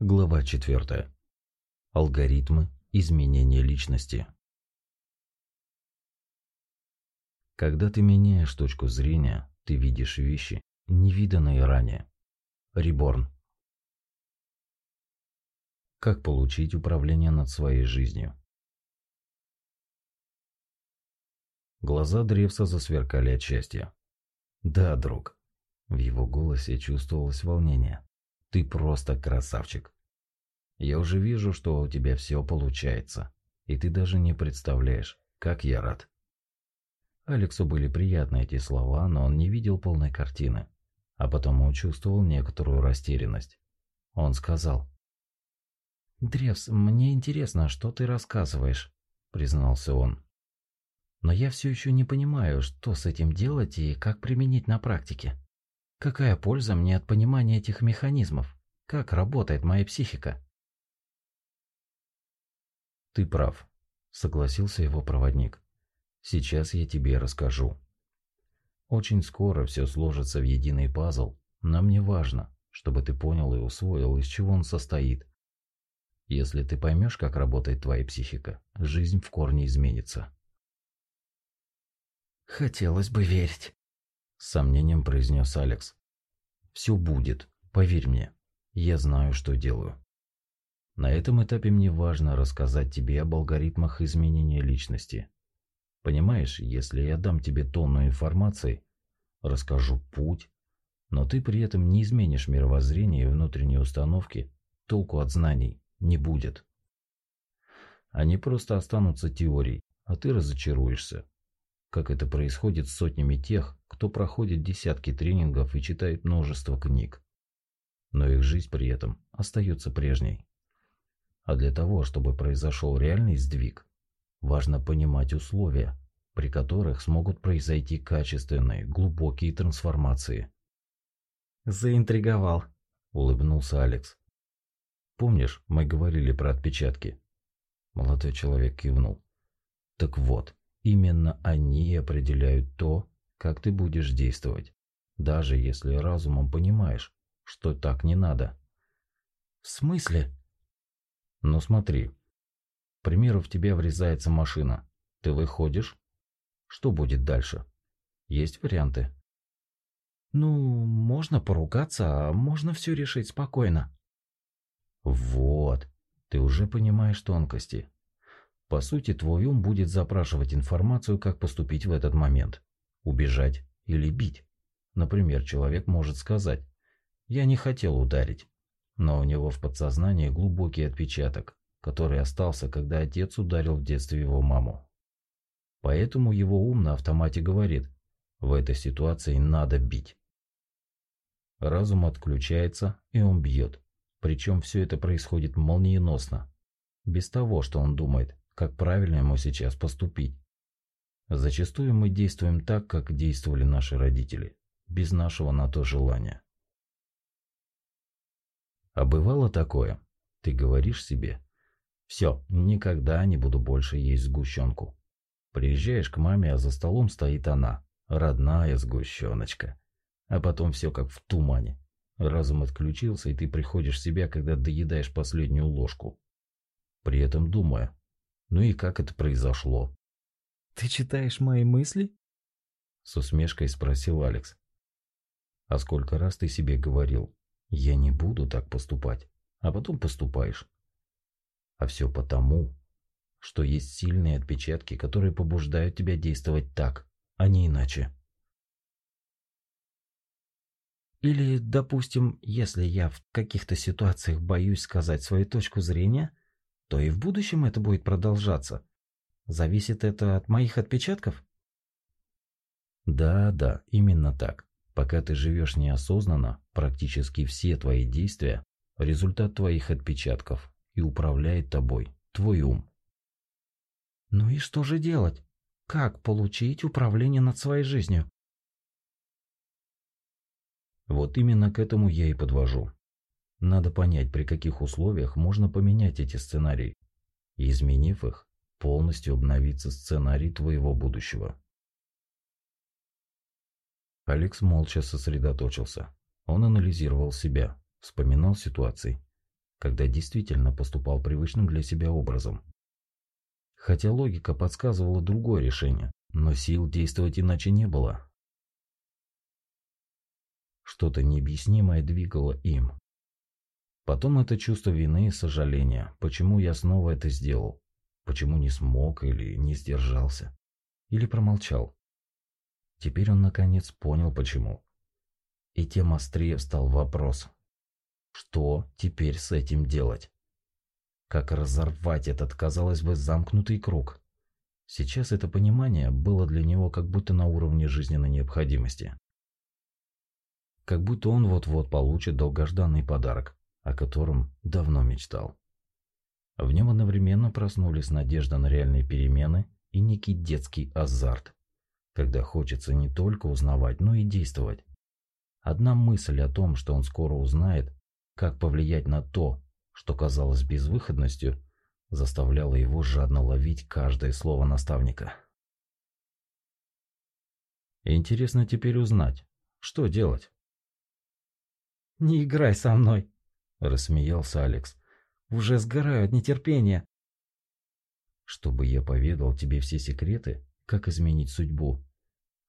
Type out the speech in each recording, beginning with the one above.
Глава 4. Алгоритмы изменения личности. Когда ты меняешь точку зрения, ты видишь вещи, невиданные ранее. Реборн. Как получить управление над своей жизнью? Глаза Древса засверкали от счастья. «Да, друг». В его голосе чувствовалось волнение. Ты просто красавчик. Я уже вижу, что у тебя все получается. И ты даже не представляешь, как я рад. Алексу были приятны эти слова, но он не видел полной картины, а потому чувствовал некоторую растерянность. Он сказал. «Древс, мне интересно, что ты рассказываешь», — признался он. «Но я все еще не понимаю, что с этим делать и как применить на практике». Какая польза мне от понимания этих механизмов? Как работает моя психика? Ты прав, согласился его проводник. Сейчас я тебе расскажу. Очень скоро все сложится в единый пазл. Нам не важно, чтобы ты понял и усвоил, из чего он состоит. Если ты поймешь, как работает твоя психика, жизнь в корне изменится. Хотелось бы верить. С сомнением произнес Алекс. «Все будет, поверь мне. Я знаю, что делаю. На этом этапе мне важно рассказать тебе об алгоритмах изменения личности. Понимаешь, если я дам тебе тонну информации, расскажу путь, но ты при этом не изменишь мировоззрение и внутренние установки, толку от знаний не будет. Они просто останутся теорией, а ты разочаруешься, как это происходит с сотнями тех, кто проходит десятки тренингов и читает множество книг. Но их жизнь при этом остается прежней. А для того, чтобы произошел реальный сдвиг, важно понимать условия, при которых смогут произойти качественные, глубокие трансформации. «Заинтриговал», — улыбнулся Алекс. «Помнишь, мы говорили про отпечатки?» Молодой человек кивнул. «Так вот, Именно они определяют то, как ты будешь действовать, даже если разумом понимаешь, что так не надо. В смысле? Ну смотри. К примеру, в тебя врезается машина. Ты выходишь? Что будет дальше? Есть варианты? Ну, можно поругаться, а можно все решить спокойно. Вот. Ты уже понимаешь тонкости. По сути, твой ум будет запрашивать информацию, как поступить в этот момент. Убежать или бить. Например, человек может сказать «Я не хотел ударить», но у него в подсознании глубокий отпечаток, который остался, когда отец ударил в детстве его маму. Поэтому его ум на автомате говорит «В этой ситуации надо бить». Разум отключается, и он бьет. Причем все это происходит молниеносно. Без того, что он думает как правильно ему сейчас поступить. Зачастую мы действуем так, как действовали наши родители, без нашего на то желания. А бывало такое, ты говоришь себе, все, никогда не буду больше есть сгущенку. Приезжаешь к маме, а за столом стоит она, родная сгущеночка. А потом все как в тумане. Разум отключился, и ты приходишь в себя, когда доедаешь последнюю ложку. При этом думая, ну и как это произошло? Ты читаешь мои мысли? С усмешкой спросил Алекс. А сколько раз ты себе говорил, я не буду так поступать, а потом поступаешь. А все потому, что есть сильные отпечатки, которые побуждают тебя действовать так, а не иначе. Или, допустим, если я в каких-то ситуациях боюсь сказать свою точку зрения, то и в будущем это будет продолжаться. Зависит это от моих отпечатков? Да, да, именно так. Пока ты живешь неосознанно, практически все твои действия – результат твоих отпечатков и управляет тобой, твой ум. Ну и что же делать? Как получить управление над своей жизнью? Вот именно к этому я и подвожу. Надо понять, при каких условиях можно поменять эти сценарии. И изменив их, полностью обновится сценарий твоего будущего. Алекс молча сосредоточился. Он анализировал себя, вспоминал ситуации. когда действительно поступал привычным для себя образом. Хотя логика подсказывала другое решение, но сил действовать иначе не было. Что-то необъяснимое двигало им. Потом это чувство вины и сожаления, почему я снова это сделал, почему не смог или не сдержался, или промолчал. Теперь он наконец понял почему. И тем острее встал вопрос. Что теперь с этим делать? Как разорвать этот, казалось бы, замкнутый круг? Сейчас это понимание было для него как будто на уровне жизненной необходимости. Как будто он вот-вот получит долгожданный подарок, о котором давно мечтал. В нем одновременно проснулись надежда на реальные перемены и некий детский азарт, когда хочется не только узнавать, но и действовать. Одна мысль о том, что он скоро узнает, как повлиять на то, что казалось безвыходностью, заставляла его жадно ловить каждое слово наставника. Интересно теперь узнать, что делать. «Не играй со мной!» – рассмеялся Алекс. «Уже сгораю от нетерпения!» «Чтобы я поведал тебе все секреты, как изменить судьбу.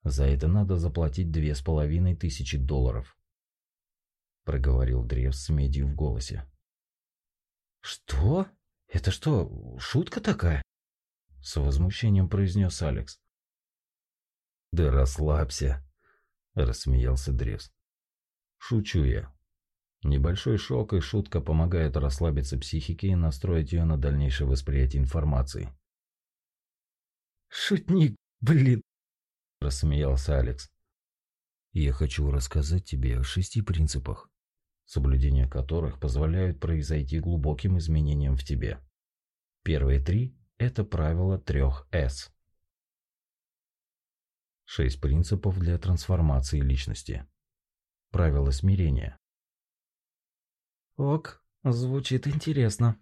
За это надо заплатить две с половиной тысячи долларов», – проговорил Древс с медью в голосе. «Что? Это что, шутка такая?» – с возмущением произнес Алекс. «Да расслабься», – рассмеялся Древс. «Шучу я. Небольшой шок и шутка помогают расслабиться психике и настроить ее на дальнейшее восприятие информации. «Шутник, блин!» – рассмеялся Алекс. «Я хочу рассказать тебе о шести принципах, соблюдение которых позволяют произойти глубоким изменениям в тебе. Первые три – это правило трех «С». Шесть принципов для трансформации личности. Правило смирения. Ок, звучит интересно.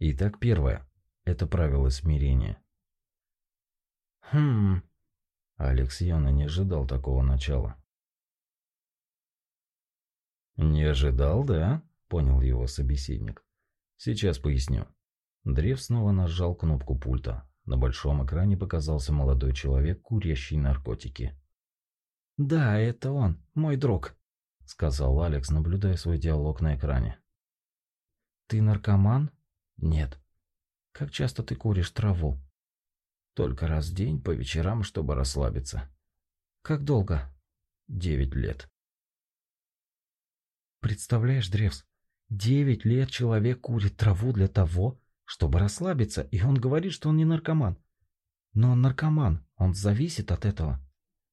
Итак, первое. Это правило смирения. Хм. Алекс явно не ожидал такого начала. Не ожидал, да? Понял его собеседник. Сейчас поясню. Древ снова нажал кнопку пульта. На большом экране показался молодой человек, курящий наркотики. «Да, это он, мой друг», — сказал Алекс, наблюдая свой диалог на экране. «Ты наркоман?» «Нет». «Как часто ты куришь траву?» «Только раз в день, по вечерам, чтобы расслабиться». «Как долго?» «Девять лет». «Представляешь, Древс, девять лет человек курит траву для того, чтобы расслабиться, и он говорит, что он не наркоман. Но он наркоман, он зависит от этого.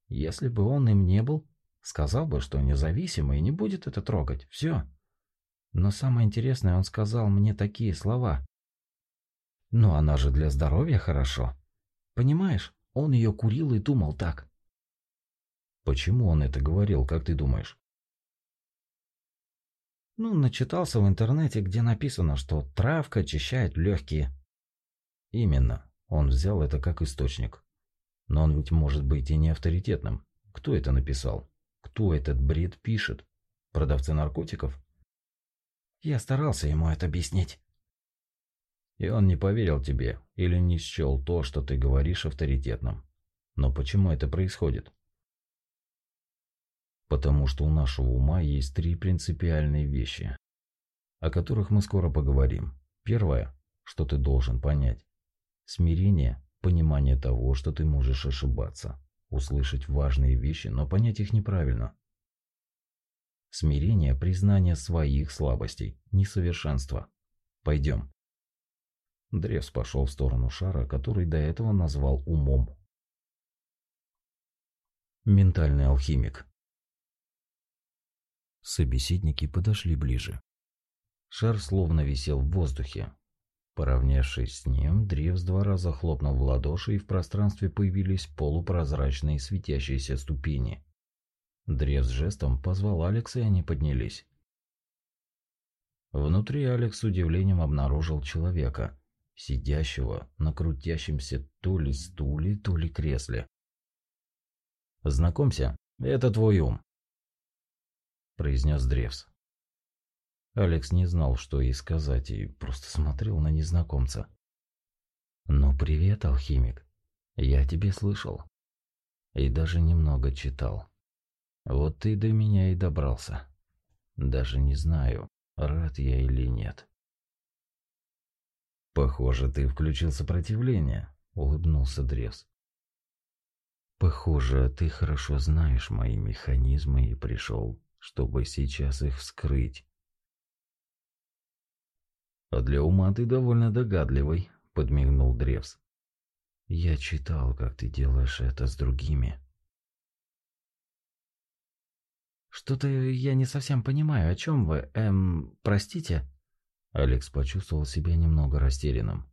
Если бы он им не был, Сказал бы, что независимый и не будет это трогать. Все. Но самое интересное, он сказал мне такие слова. Ну, она же для здоровья хорошо. Понимаешь, он ее курил и думал так. Почему он это говорил, как ты думаешь? Ну, начитался в интернете, где написано, что травка очищает легкие. Именно. Он взял это как источник. Но он ведь может быть и не авторитетным. Кто это написал? Кто этот бред пишет? Продавцы наркотиков? Я старался ему это объяснить. И он не поверил тебе или не счел то, что ты говоришь авторитетным. Но почему это происходит? Потому что у нашего ума есть три принципиальные вещи, о которых мы скоро поговорим. Первое, что ты должен понять. Смирение – понимание того, что ты можешь ошибаться услышать важные вещи, но понять их неправильно. Смирение – признание своих слабостей, несовершенства. Пойдем. Древс пошел в сторону шара, который до этого назвал умом. Ментальный алхимик. Собеседники подошли ближе. Шар словно висел в воздухе, Поравнявшись с ним, Древс два раза хлопнул в ладоши, и в пространстве появились полупрозрачные светящиеся ступени. Древс жестом позвал Алекса, и они поднялись. Внутри Алекс с удивлением обнаружил человека, сидящего на крутящемся то ли стуле, то ли кресле. «Знакомься, это твой ум», – произнес Древс. Алекс не знал, что ей сказать, и просто смотрел на незнакомца. «Ну, привет, алхимик. Я тебе слышал. И даже немного читал. Вот ты до меня и добрался. Даже не знаю, рад я или нет». «Похоже, ты включил сопротивление», — улыбнулся Древс. «Похоже, ты хорошо знаешь мои механизмы и пришел, чтобы сейчас их вскрыть». «А для ума ты довольно догадливый», — подмигнул Древс. «Я читал, как ты делаешь это с другими». «Что-то я не совсем понимаю, о чем вы, эм, простите?» Алекс почувствовал себя немного растерянным.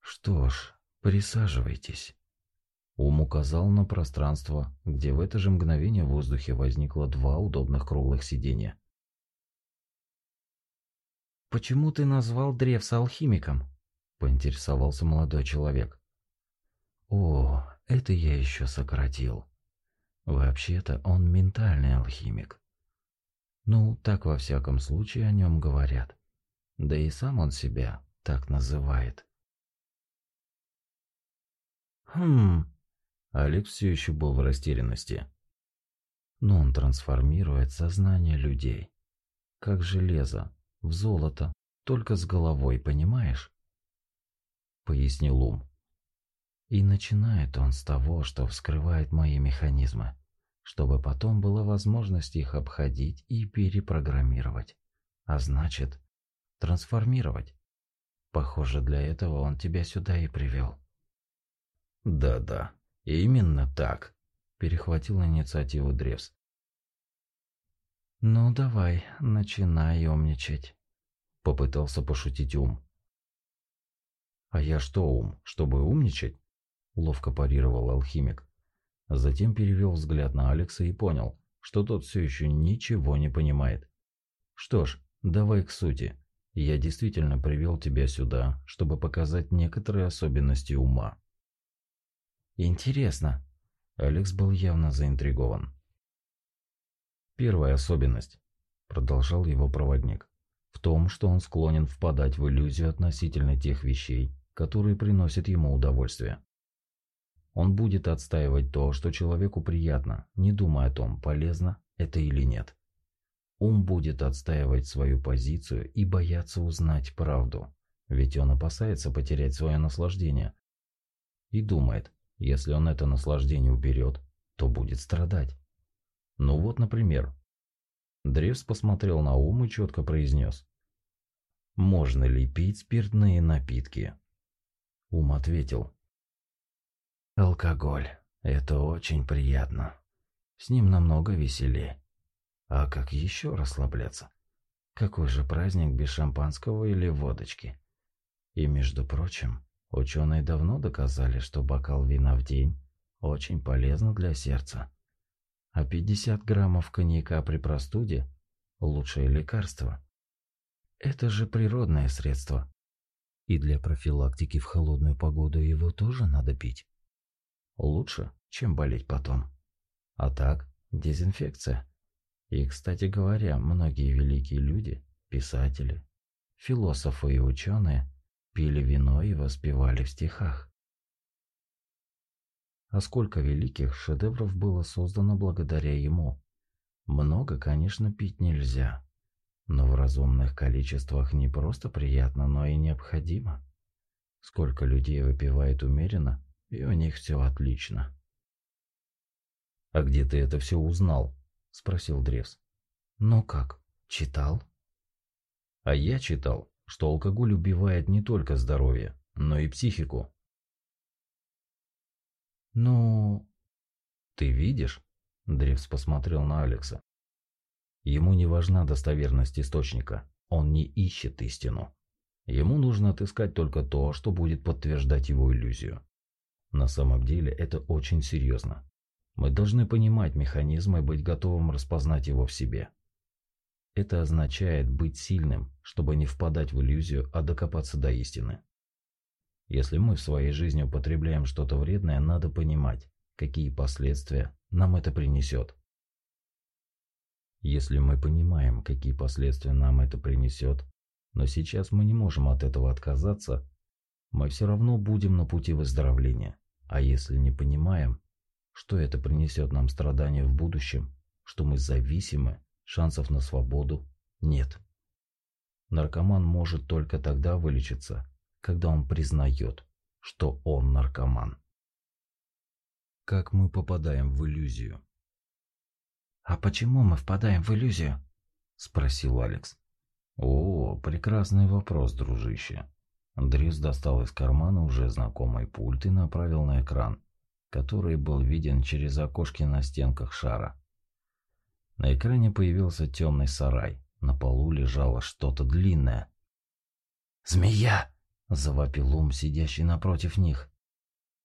«Что ж, присаживайтесь». Ум указал на пространство, где в это же мгновение в воздухе возникло два удобных круглых сиденья. «Почему ты назвал Древса алхимиком?» – поинтересовался молодой человек. «О, это я еще сократил. Вообще-то он ментальный алхимик. Ну, так во всяком случае о нем говорят. Да и сам он себя так называет». «Хм...» Алекс все еще был в растерянности. Но он трансформирует сознание людей, как железо, в золото, только с головой, понимаешь? Пояснил ум. И начинает он с того, что вскрывает мои механизмы, чтобы потом была возможность их обходить и перепрограммировать. А значит, трансформировать. Похоже, для этого он тебя сюда и привел. Да-да, именно так, перехватил инициативу Древс. «Ну давай, начинай умничать», — попытался пошутить ум. «А я что ум, чтобы умничать?» — ловко парировал алхимик. Затем перевел взгляд на Алекса и понял, что тот все еще ничего не понимает. «Что ж, давай к сути. Я действительно привел тебя сюда, чтобы показать некоторые особенности ума». «Интересно». Алекс был явно заинтригован. Первая особенность, продолжал его проводник, в том, что он склонен впадать в иллюзию относительно тех вещей, которые приносят ему удовольствие. Он будет отстаивать то, что человеку приятно, не думая о том, полезно это или нет. Ум будет отстаивать свою позицию и бояться узнать правду, ведь он опасается потерять свое наслаждение. И думает, если он это наслаждение уберет, то будет страдать. Ну вот, например. Древс посмотрел на ум и четко произнес. «Можно ли пить спиртные напитки?» Ум ответил. «Алкоголь. Это очень приятно. С ним намного веселее. А как еще расслабляться? Какой же праздник без шампанского или водочки? И, между прочим, ученые давно доказали, что бокал вина в день очень полезно для сердца. А 50 граммов коньяка при простуде – лучшее лекарство. Это же природное средство. И для профилактики в холодную погоду его тоже надо пить. Лучше, чем болеть потом. А так, дезинфекция. И, кстати говоря, многие великие люди, писатели, философы и ученые пили вино и воспевали в стихах. А сколько великих шедевров было создано благодаря ему. Много, конечно, пить нельзя. Но в разумных количествах не просто приятно, но и необходимо. Сколько людей выпивает умеренно, и у них все отлично. «А где ты это все узнал?» – спросил Древс. «Ну как, читал?» «А я читал, что алкоголь убивает не только здоровье, но и психику. «Ну...» «Ты видишь?» Древс посмотрел на Алекса. Ему не важна достоверность источника. Он не ищет истину. Ему нужно отыскать только то, что будет подтверждать его иллюзию. На самом деле это очень серьезно. Мы должны понимать механизм и быть готовым распознать его в себе. Это означает быть сильным, чтобы не впадать в иллюзию, а докопаться до истины. Если мы в своей жизни употребляем что-то вредное, надо понимать, какие последствия нам это принесет. Если мы понимаем, какие последствия нам это принесет, но сейчас мы не можем от этого отказаться, мы все равно будем на пути выздоровления. А если не понимаем, что это принесет нам страдания в будущем, что мы зависимы, шансов на свободу нет. Наркоман может только тогда вылечиться, когда он признает, что он наркоман. Как мы попадаем в иллюзию? «А почему мы впадаем в иллюзию?» – спросил Алекс. «О, прекрасный вопрос, дружище». Дрис достал из кармана уже знакомый пульт и направил на экран, который был виден через окошки на стенках шара. На экране появился темный сарай. На полу лежало что-то длинное. «Змея!» – завопил ум, сидящий напротив них.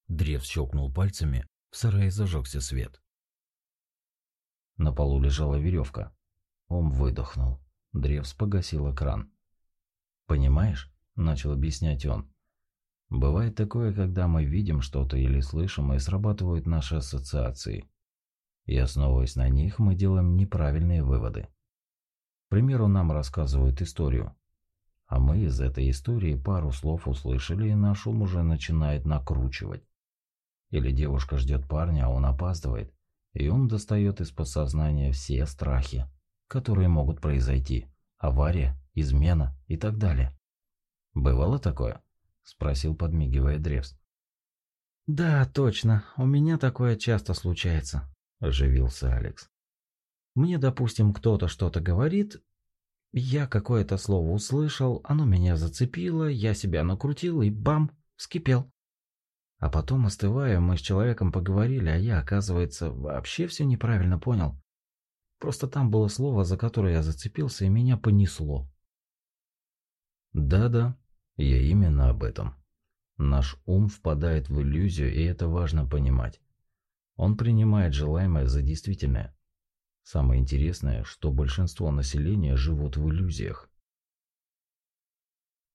Древ щелкнул пальцами, в сарае зажегся свет. На полу лежала веревка. Он выдохнул. Древс погасил экран. «Понимаешь?» – начал объяснять он. «Бывает такое, когда мы видим что-то или слышим, и срабатывают наши ассоциации. И основываясь на них, мы делаем неправильные выводы. К примеру, нам рассказывают историю. А мы из этой истории пару слов услышали, и наш ум уже начинает накручивать. Или девушка ждет парня, а он опаздывает и он достает из подсознания все страхи, которые могут произойти. Авария, измена и так далее. «Бывало такое?» – спросил, подмигивая Древс. «Да, точно. У меня такое часто случается», – оживился Алекс. «Мне, допустим, кто-то что-то говорит, я какое-то слово услышал, оно меня зацепило, я себя накрутил и бам, вскипел. А потом, остывая, мы с человеком поговорили, а я, оказывается, вообще все неправильно понял. Просто там было слово, за которое я зацепился, и меня понесло. Да-да, я именно об этом. Наш ум впадает в иллюзию, и это важно понимать. Он принимает желаемое за действительное. Самое интересное, что большинство населения живут в иллюзиях.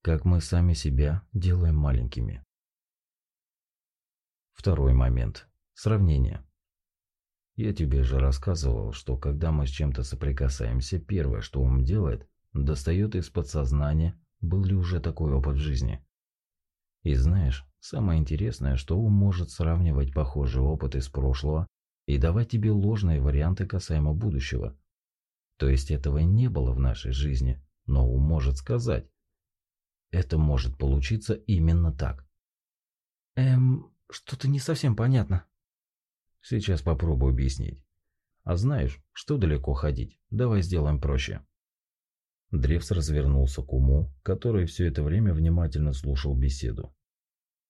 Как мы сами себя делаем маленькими. Второй момент. Сравнение. Я тебе же рассказывал, что когда мы с чем-то соприкасаемся, первое, что ум делает, достает из подсознания, был ли уже такой опыт в жизни. И знаешь, самое интересное, что ум может сравнивать похожий опыт из прошлого и давать тебе ложные варианты касаемо будущего. То есть этого не было в нашей жизни, но ум может сказать. Это может получиться именно так. Эм, что-то не совсем понятно. Сейчас попробую объяснить. А знаешь, что далеко ходить? Давай сделаем проще. Древс развернулся к уму, который все это время внимательно слушал беседу.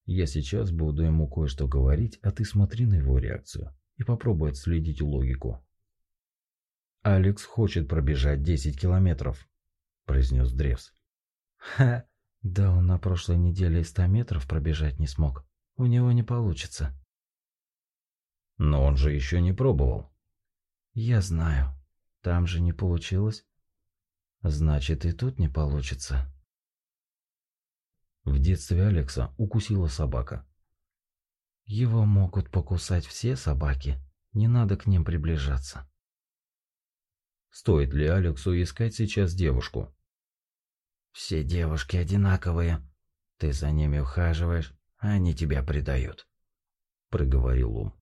Я сейчас буду ему кое-что говорить, а ты смотри на его реакцию и попробуй отследить логику. «Алекс хочет пробежать 10 километров», – произнес Древс. «Ха, да он на прошлой неделе и 100 метров пробежать не смог», у него не получится. Но он же еще не пробовал. Я знаю. Там же не получилось. Значит, и тут не получится. В детстве Алекса укусила собака. Его могут покусать все собаки. Не надо к ним приближаться. Стоит ли Алексу искать сейчас девушку? Все девушки одинаковые. Ты за ними ухаживаешь, они тебя предают», — проговорил Ум.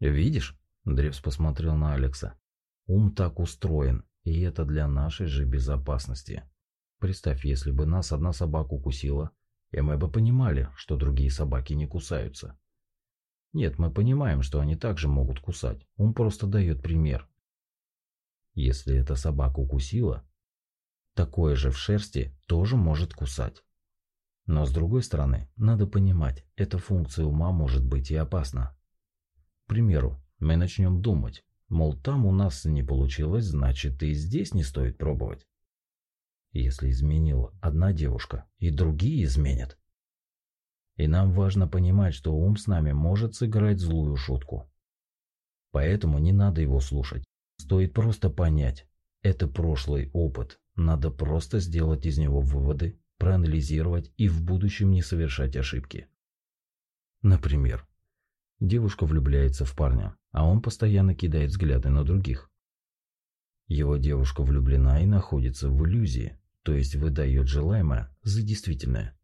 «Видишь?» — Древс посмотрел на Алекса. «Ум так устроен, и это для нашей же безопасности. Представь, если бы нас одна собака укусила, и мы бы понимали, что другие собаки не кусаются. Нет, мы понимаем, что они также могут кусать. Ум просто дает пример. Если эта собака укусила, такое же в шерсти тоже может кусать. Но с другой стороны, надо понимать, эта функция ума может быть и опасна. К примеру, мы начнем думать, мол, там у нас не получилось, значит и здесь не стоит пробовать. Если изменила одна девушка, и другие изменят. И нам важно понимать, что ум с нами может сыграть злую шутку. Поэтому не надо его слушать. Стоит просто понять, это прошлый опыт, надо просто сделать из него выводы проанализировать и в будущем не совершать ошибки. Например, девушка влюбляется в парня, а он постоянно кидает взгляды на других. Его девушка влюблена и находится в иллюзии, то есть выдает желаемое за действительное.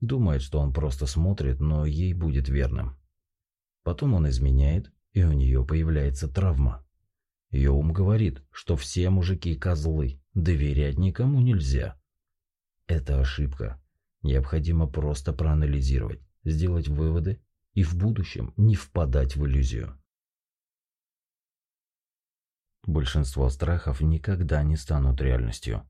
Думает, что он просто смотрит, но ей будет верным. Потом он изменяет, и у нее появляется травма. Ее ум говорит, что все мужики козлы, доверять никому нельзя. Это ошибка. Необходимо просто проанализировать, сделать выводы и в будущем не впадать в иллюзию. Большинство страхов никогда не станут реальностью.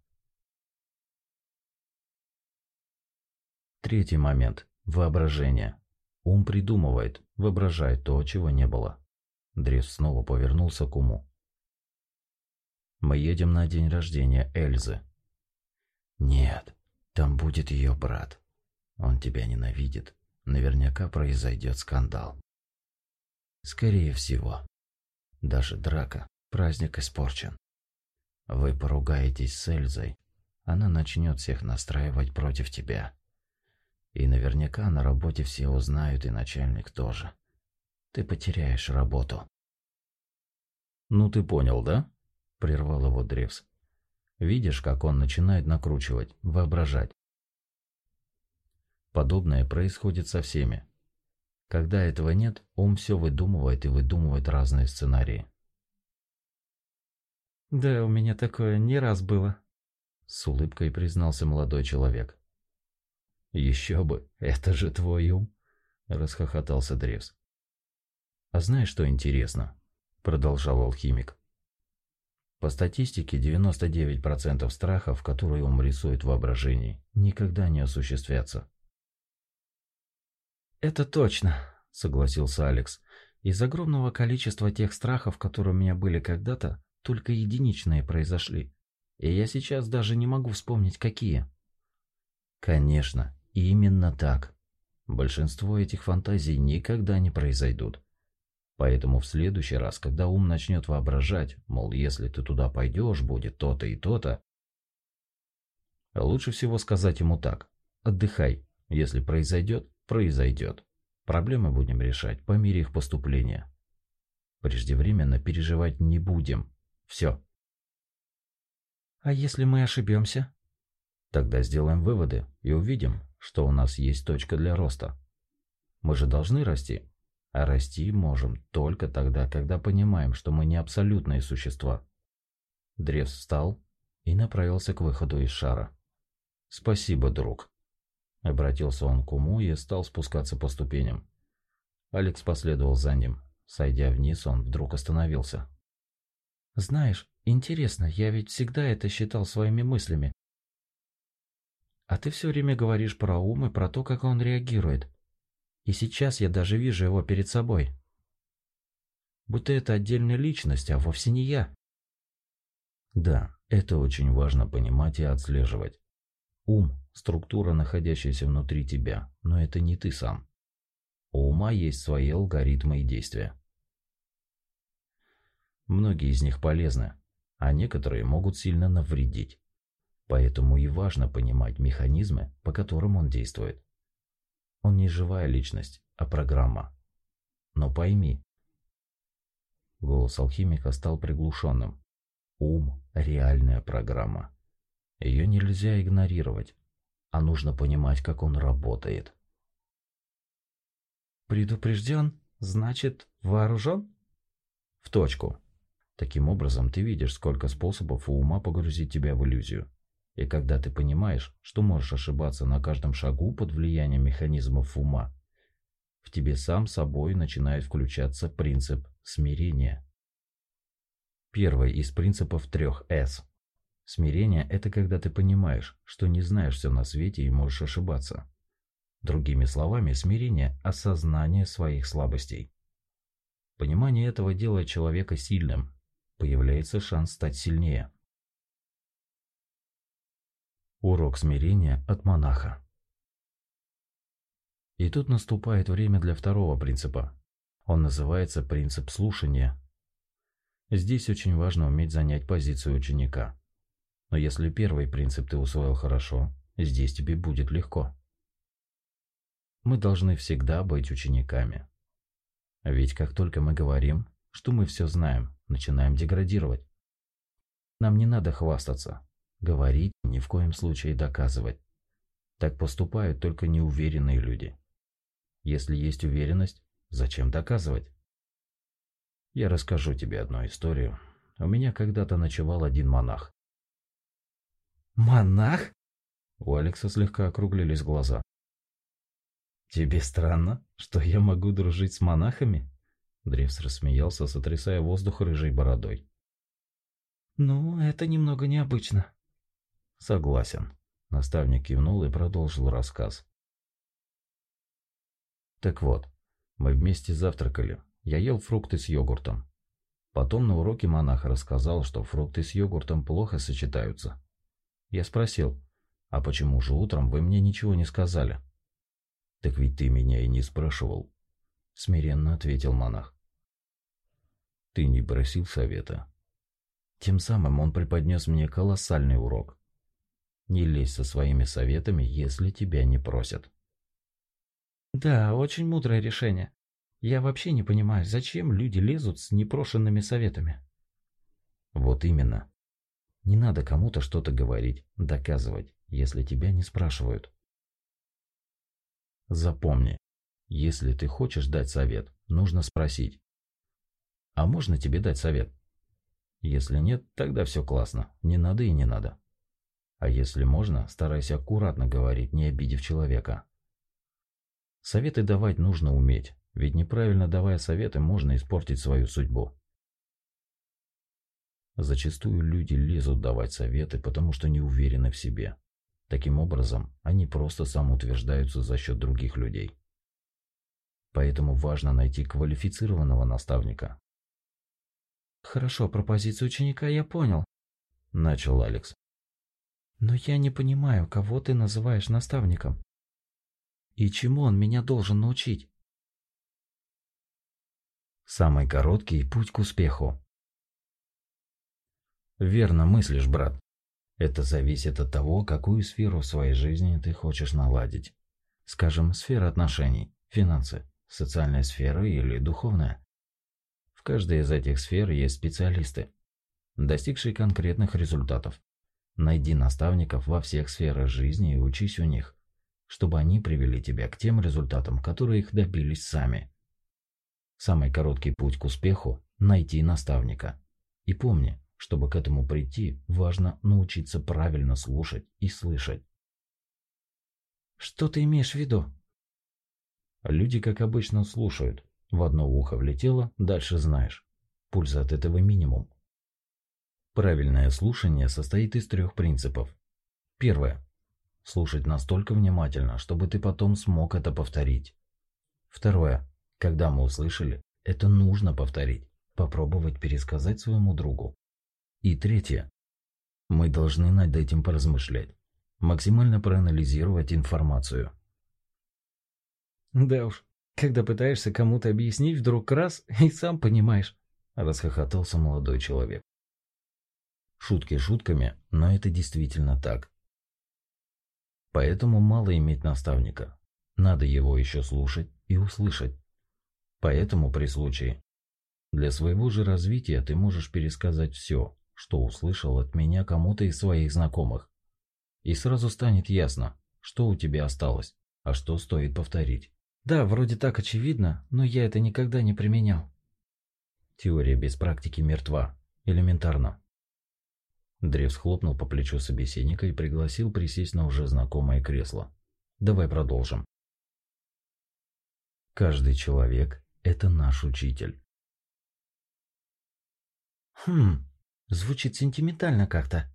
Третий момент – воображение. Ум придумывает, воображает то, чего не было. Древ снова повернулся к уму. «Мы едем на день рождения Эльзы». «Нет, там будет ее брат. Он тебя ненавидит. Наверняка произойдет скандал». «Скорее всего. Даже драка. Праздник испорчен. Вы поругаетесь с Эльзой. Она начнет всех настраивать против тебя. И наверняка на работе все узнают, и начальник тоже. Ты потеряешь работу. «Ну ты понял, да?» – прервал его Древс. «Видишь, как он начинает накручивать, воображать. Подобное происходит со всеми. Когда этого нет, ум все выдумывает и выдумывает разные сценарии. «Да, у меня такое не раз было», – с улыбкой признался молодой человек. «Еще бы, это же твой ум!» – расхохотался Древс. «А знаешь, что интересно?» – продолжал алхимик. По статистике, 99% страхов, которые ум рисует в воображении, никогда не осуществятся. «Это точно», – согласился Алекс. «Из огромного количества тех страхов, которые у меня были когда-то, только единичные произошли. И я сейчас даже не могу вспомнить, какие». «Конечно, Именно так. Большинство этих фантазий никогда не произойдут. Поэтому в следующий раз, когда ум начнет воображать, мол, если ты туда пойдешь, будет то-то и то-то, лучше всего сказать ему так. Отдыхай. Если произойдет, произойдет. Проблемы будем решать по мере их поступления. Преждевременно переживать не будем. Все. А если мы ошибемся? Тогда сделаем выводы и увидим, что у нас есть точка для роста. Мы же должны расти. А расти можем только тогда, когда понимаем, что мы не абсолютные существа. Древс встал и направился к выходу из шара. «Спасибо, друг», — обратился он к уму и стал спускаться по ступеням. Алекс последовал за ним. Сойдя вниз, он вдруг остановился. «Знаешь, интересно, я ведь всегда это считал своими мыслями. А ты все время говоришь про ум и про то, как он реагирует. И сейчас я даже вижу его перед собой. Будто это отдельная личность, а вовсе не я. Да, это очень важно понимать и отслеживать. Ум – структура, находящаяся внутри тебя, но это не ты сам. У ума есть свои алгоритмы и действия. Многие из них полезны, а некоторые могут сильно навредить. Поэтому и важно понимать механизмы, по которым он действует. Он не живая личность, а программа. Но пойми. Голос алхимика стал приглушенным. Ум – реальная программа. Ее нельзя игнорировать, а нужно понимать, как он работает. Предупрежден, значит вооружен? В точку. Таким образом, ты видишь, сколько способов у ума погрузить тебя в иллюзию. И когда ты понимаешь, что можешь ошибаться на каждом шагу под влиянием механизмов ума, в тебе сам собой начинает включаться принцип смирения. Первый из принципов трех «С». Смирение – это когда ты понимаешь, что не знаешь все на свете и можешь ошибаться. Другими словами, смирение – осознание своих слабостей. Понимание этого делает человека сильным. Появляется шанс стать сильнее. Урок смирения от монаха. И тут наступает время для второго принципа. Он называется принцип слушания. Здесь очень важно уметь занять позицию ученика. Но если первый принцип ты усвоил хорошо, здесь тебе будет легко. Мы должны всегда быть учениками. Ведь как только мы говорим, что мы все знаем, начинаем деградировать. Нам не надо хвастаться. Говорить ни в коем случае доказывать. Так поступают только неуверенные люди. Если есть уверенность, зачем доказывать? Я расскажу тебе одну историю. У меня когда-то ночевал один монах. Монах? У Алекса слегка округлились глаза. Тебе странно, что я могу дружить с монахами? Древс рассмеялся, сотрясая воздух рыжей бородой. Ну, это немного необычно. Согласен. Наставник кивнул и продолжил рассказ. Так вот, мы вместе завтракали. Я ел фрукты с йогуртом. Потом на уроке монах рассказал, что фрукты с йогуртом плохо сочетаются. Я спросил, а почему же утром вы мне ничего не сказали? Так ведь ты меня и не спрашивал. Смиренно ответил монах. Ты не просил совета. Тем самым он преподнес мне колоссальный урок. Не лезь со своими советами, если тебя не просят. Да, очень мудрое решение. Я вообще не понимаю, зачем люди лезут с непрошенными советами. Вот именно. Не надо кому-то что-то говорить, доказывать, если тебя не спрашивают. Запомни, если ты хочешь дать совет, нужно спросить. А можно тебе дать совет? Если нет, тогда все классно, не надо и не надо. А если можно, старайся аккуратно говорить, не обидев человека. Советы давать нужно уметь, ведь неправильно давая советы, можно испортить свою судьбу. Зачастую люди лезут давать советы, потому что не уверены в себе. Таким образом, они просто самоутверждаются за счет других людей. Поэтому важно найти квалифицированного наставника. «Хорошо, про позицию ученика я понял», – начал Алекс. Но я не понимаю, кого ты называешь наставником. И чему он меня должен научить? Самый короткий путь к успеху. Верно мыслишь, брат. Это зависит от того, какую сферу в своей жизни ты хочешь наладить. Скажем, сфера отношений, финансы, социальная сфера или духовная. В каждой из этих сфер есть специалисты, достигшие конкретных результатов. Найди наставников во всех сферах жизни и учись у них, чтобы они привели тебя к тем результатам, которые их добились сами. Самый короткий путь к успеху – найти наставника. И помни, чтобы к этому прийти, важно научиться правильно слушать и слышать. Что ты имеешь в виду? Люди, как обычно, слушают. В одно ухо влетело, дальше знаешь. Пульса от этого минимум. Правильное слушание состоит из трех принципов. Первое. Слушать настолько внимательно, чтобы ты потом смог это повторить. Второе. Когда мы услышали, это нужно повторить, попробовать пересказать своему другу. И третье. Мы должны над этим поразмышлять, максимально проанализировать информацию. Да уж, когда пытаешься кому-то объяснить, вдруг раз и сам понимаешь, расхохотался молодой человек. Шутки шутками, но это действительно так. Поэтому мало иметь наставника. Надо его еще слушать и услышать. Поэтому при случае для своего же развития ты можешь пересказать все, что услышал от меня кому-то из своих знакомых. И сразу станет ясно, что у тебя осталось, а что стоит повторить. Да, вроде так очевидно, но я это никогда не применял. Теория без практики мертва. Элементарно. Древс хлопнул по плечу собеседника и пригласил присесть на уже знакомое кресло. Давай продолжим. Каждый человек – это наш учитель. Хм, звучит сентиментально как-то.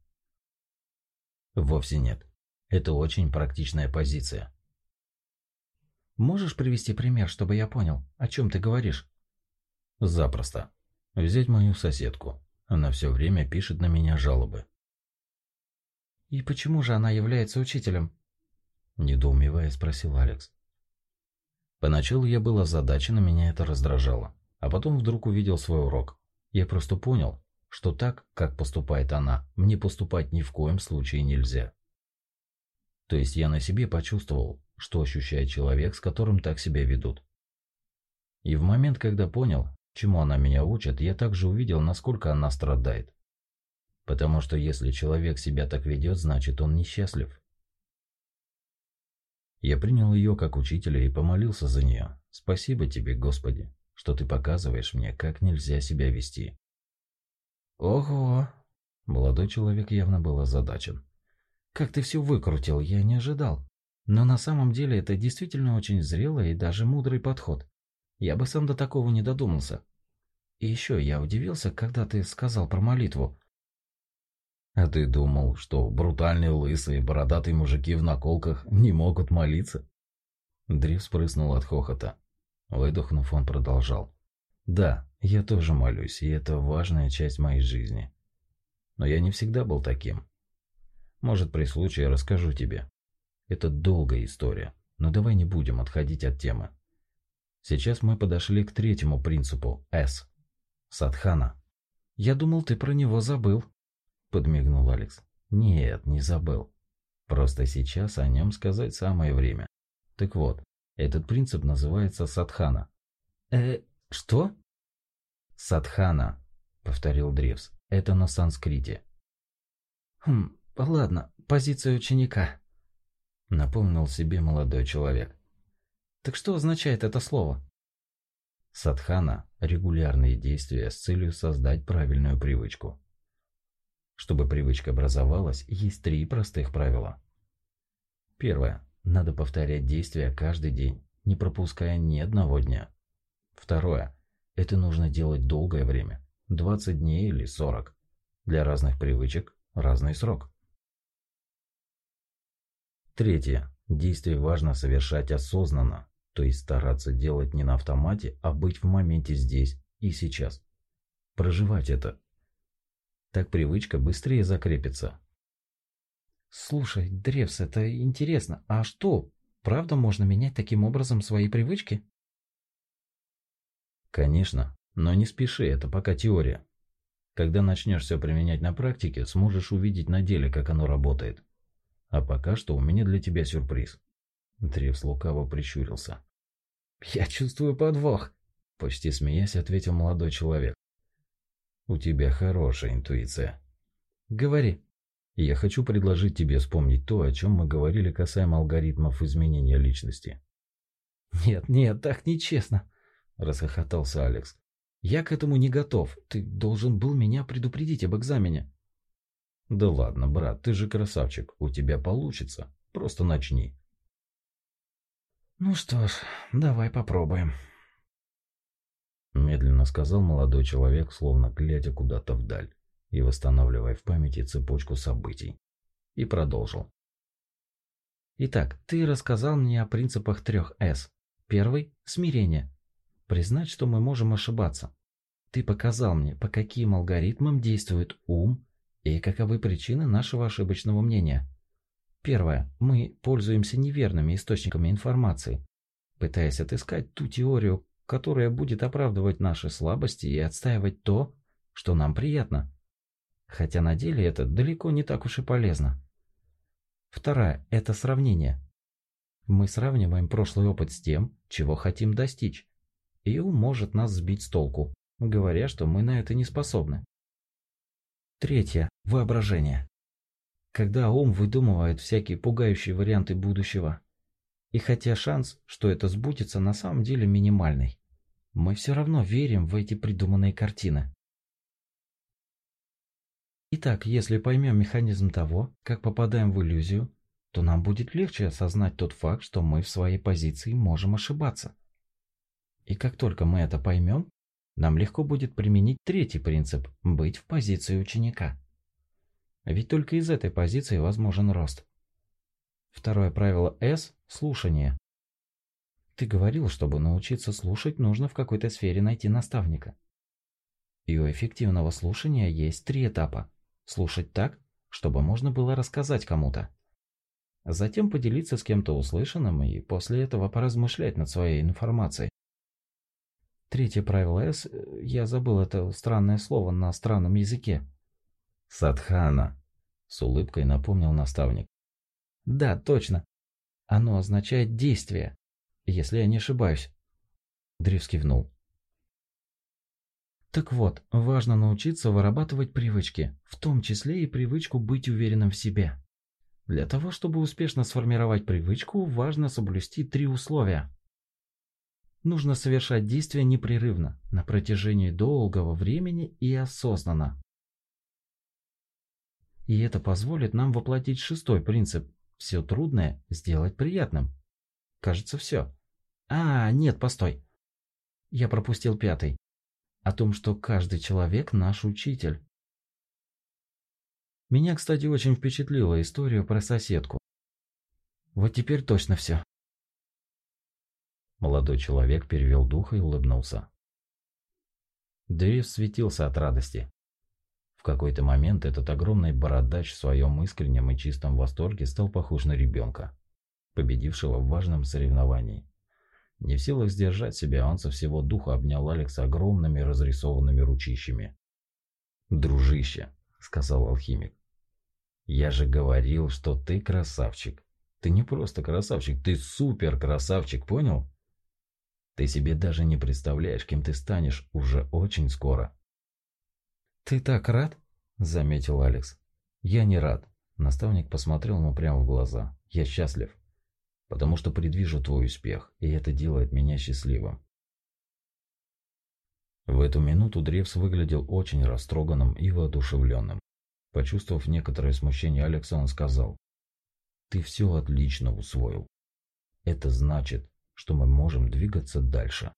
Вовсе нет. Это очень практичная позиция. Можешь привести пример, чтобы я понял, о чем ты говоришь? Запросто. Взять мою соседку. Она все время пишет на меня жалобы. «И почему же она является учителем?» Недоумевая спросил Алекс. Поначалу я был озадачен, и меня это раздражало. А потом вдруг увидел свой урок. Я просто понял, что так, как поступает она, мне поступать ни в коем случае нельзя. То есть я на себе почувствовал, что ощущает человек, с которым так себя ведут. И в момент, когда понял, Чему она меня учит, я также увидел, насколько она страдает. Потому что если человек себя так ведет, значит он несчастлив. Я принял ее как учителя и помолился за нее. Спасибо тебе, Господи, что ты показываешь мне, как нельзя себя вести. Ого! Молодой человек явно был озадачен. Как ты все выкрутил, я не ожидал. Но на самом деле это действительно очень зрелый и даже мудрый подход. Я бы сам до такого не додумался. И еще я удивился, когда ты сказал про молитву. А ты думал, что брутальные лысые бородатые мужики в наколках не могут молиться? Дрив спрыснул от хохота. Выдохнув, он продолжал. Да, я тоже молюсь, и это важная часть моей жизни. Но я не всегда был таким. Может, при случае расскажу тебе. Это долгая история, но давай не будем отходить от темы. Сейчас мы подошли к третьему принципу S. Садхана. Я думал, ты про него забыл, – подмигнул Алекс. «Нет, не забыл. Просто сейчас о нем сказать самое время. Так вот, этот принцип называется садхана». «Э, что?» «Садхана», – повторил Древс. «Это на санскрите». «Хм, ладно, позиция ученика», – напомнил себе молодой человек. «Так что означает это слово?» Садхана – регулярные действия с целью создать правильную привычку. Чтобы привычка образовалась, есть три простых правила. Первое. Надо повторять действия каждый день, не пропуская ни одного дня. Второе. Это нужно делать долгое время, 20 дней или 40. Для разных привычек разный срок. Третье. Действие важно совершать осознанно, то есть стараться делать не на автомате, а быть в моменте здесь и сейчас. Проживать это, так привычка быстрее закрепится. Слушай, Древс, это интересно. А что, правда можно менять таким образом свои привычки? Конечно, но не спеши, это пока теория. Когда начнешь все применять на практике, сможешь увидеть на деле, как оно работает. А пока что у меня для тебя сюрприз. Древс лукаво прищурился. «Я чувствую подвох», — почти смеясь ответил молодой человек. У тебя хорошая интуиция. Говори. Я хочу предложить тебе вспомнить то, о чем мы говорили касаемо алгоритмов изменения личности. Нет, нет, так нечестно, расхохотался Алекс. Я к этому не готов. Ты должен был меня предупредить об экзамене. Да ладно, брат, ты же красавчик. У тебя получится. Просто начни. Ну что ж, давай попробуем. Медленно сказал молодой человек, словно глядя куда-то вдаль и восстанавливая в памяти цепочку событий. И продолжил. Итак, ты рассказал мне о принципах трех «С». Первый – смирение. Признать, что мы можем ошибаться. Ты показал мне, по каким алгоритмам действует ум и каковы причины нашего ошибочного мнения. Первое. Мы пользуемся неверными источниками информации, пытаясь отыскать ту теорию, которая будет оправдывать наши слабости и отстаивать то, что нам приятно. Хотя на деле это далеко не так уж и полезно. Вторая – это сравнение. Мы сравниваем прошлый опыт с тем, чего хотим достичь. И ум может нас сбить с толку, говоря, что мы на это не способны. Третье – воображение. Когда ум выдумывает всякие пугающие варианты будущего, и хотя шанс, что это сбудется, на самом деле минимальный, мы все равно верим в эти придуманные картины. Итак, если поймем механизм того, как попадаем в иллюзию, то нам будет легче осознать тот факт, что мы в своей позиции можем ошибаться. И как только мы это поймем, нам легко будет применить третий принцип – быть в позиции ученика. Ведь только из этой позиции возможен рост. Второе правило S – слушание. Ты говорил, чтобы научиться слушать, нужно в какой-то сфере найти наставника. И у эффективного слушания есть три этапа. Слушать так, чтобы можно было рассказать кому-то. Затем поделиться с кем-то услышанным и после этого поразмышлять над своей информацией. Третье правило S, я забыл это странное слово на странном языке. Садхана, с улыбкой напомнил наставник. Да, точно. Оно означает действие, если я не ошибаюсь. Дрив кивнул. Так вот, важно научиться вырабатывать привычки, в том числе и привычку быть уверенным в себе. Для того, чтобы успешно сформировать привычку, важно соблюсти три условия. Нужно совершать действия непрерывно, на протяжении долгого времени и осознанно. И это позволит нам воплотить шестой принцип – все трудное сделать приятным. Кажется, все. А, нет, постой. Я пропустил пятый. О том, что каждый человек наш учитель. Меня, кстати, очень впечатлила история про соседку. Вот теперь точно все. Молодой человек перевел дух и улыбнулся. Дэвис светился от радости. Какой-то момент этот огромный бородач в своем искреннем и чистом восторге стал похож на ребенка, победившего в важном соревновании. Не в силах сдержать себя, он со всего духа обнял Алекса огромными разрисованными ручищами. «Дружище», — сказал алхимик, — «я же говорил, что ты красавчик. Ты не просто красавчик, ты супер красавчик, понял?» Ты себе даже не представляешь, кем ты станешь уже очень скоро. Ты так рад? Заметил Алекс. Я не рад. Наставник посмотрел ему прямо в глаза. Я счастлив. Потому что предвижу твой успех, и это делает меня счастливым. В эту минуту Древс выглядел очень растроганным и воодушевленным. Почувствовав некоторое смущение Алекса, он сказал, «Ты все отлично усвоил. Это значит, что мы можем двигаться дальше.